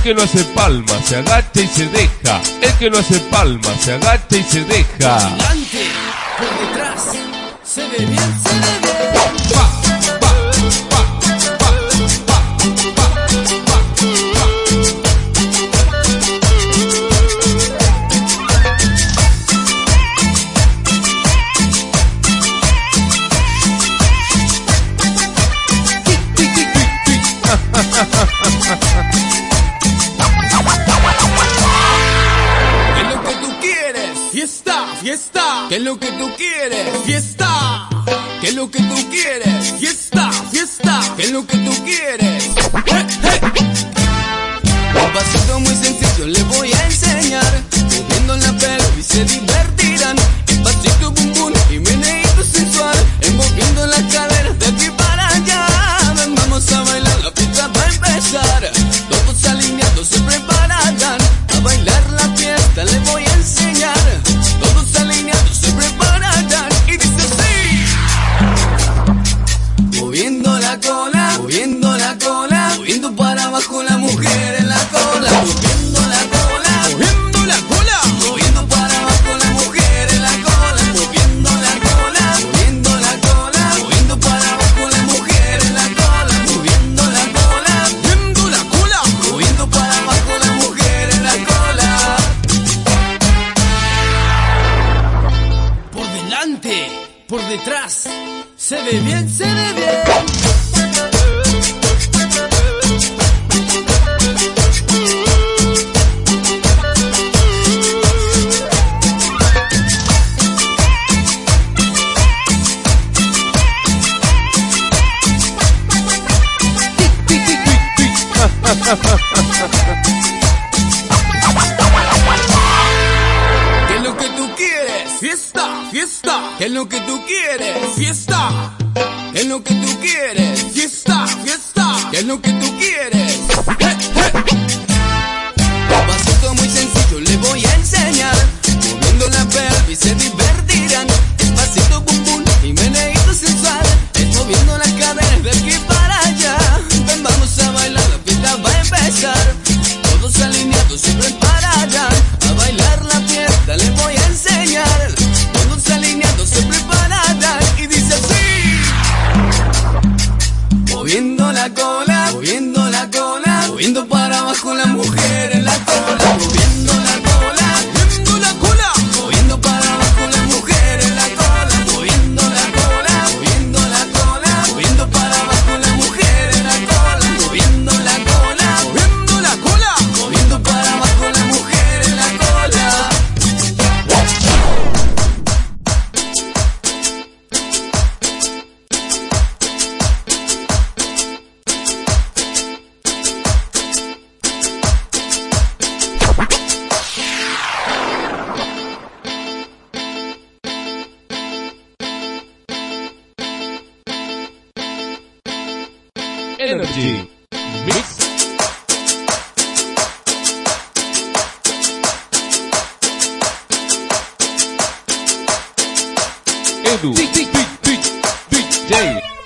El que no hace palma se agacha y se deja. El que no hace palma se agacha y se deja. Adelante, por detrás, se ve bien, se ve bien. Fiesta. ¿Qué es lo que tú quieres? Fiesta. ¿Qué es lo que tú quieres? Fiesta, fiesta. ¿Qué es lo que tú quieres? ¡Hey, hey! Un pasito muy sencillo les voy abajo la mujer en la cola, moviendo la cola, moviendo la cola, moviendo para abajo la mujer en la cola, moviendo la cola, moviendo la cola, moviendo para abajo la mujer en la cola, moviendo la cola, moviendo la cola, moviendo para abajo la mujer en la cola. Por delante, por detrás, se ve bien, se ve bien. ¿Qué es lo que tú quieres? Fiesta, fiesta. ¿Qué es lo que tú quieres? Fiesta. ¿Qué es lo que tú quieres? Fiesta, fiesta. ¿Qué es lo que Moviendo Energy Mix. Edu. DJ.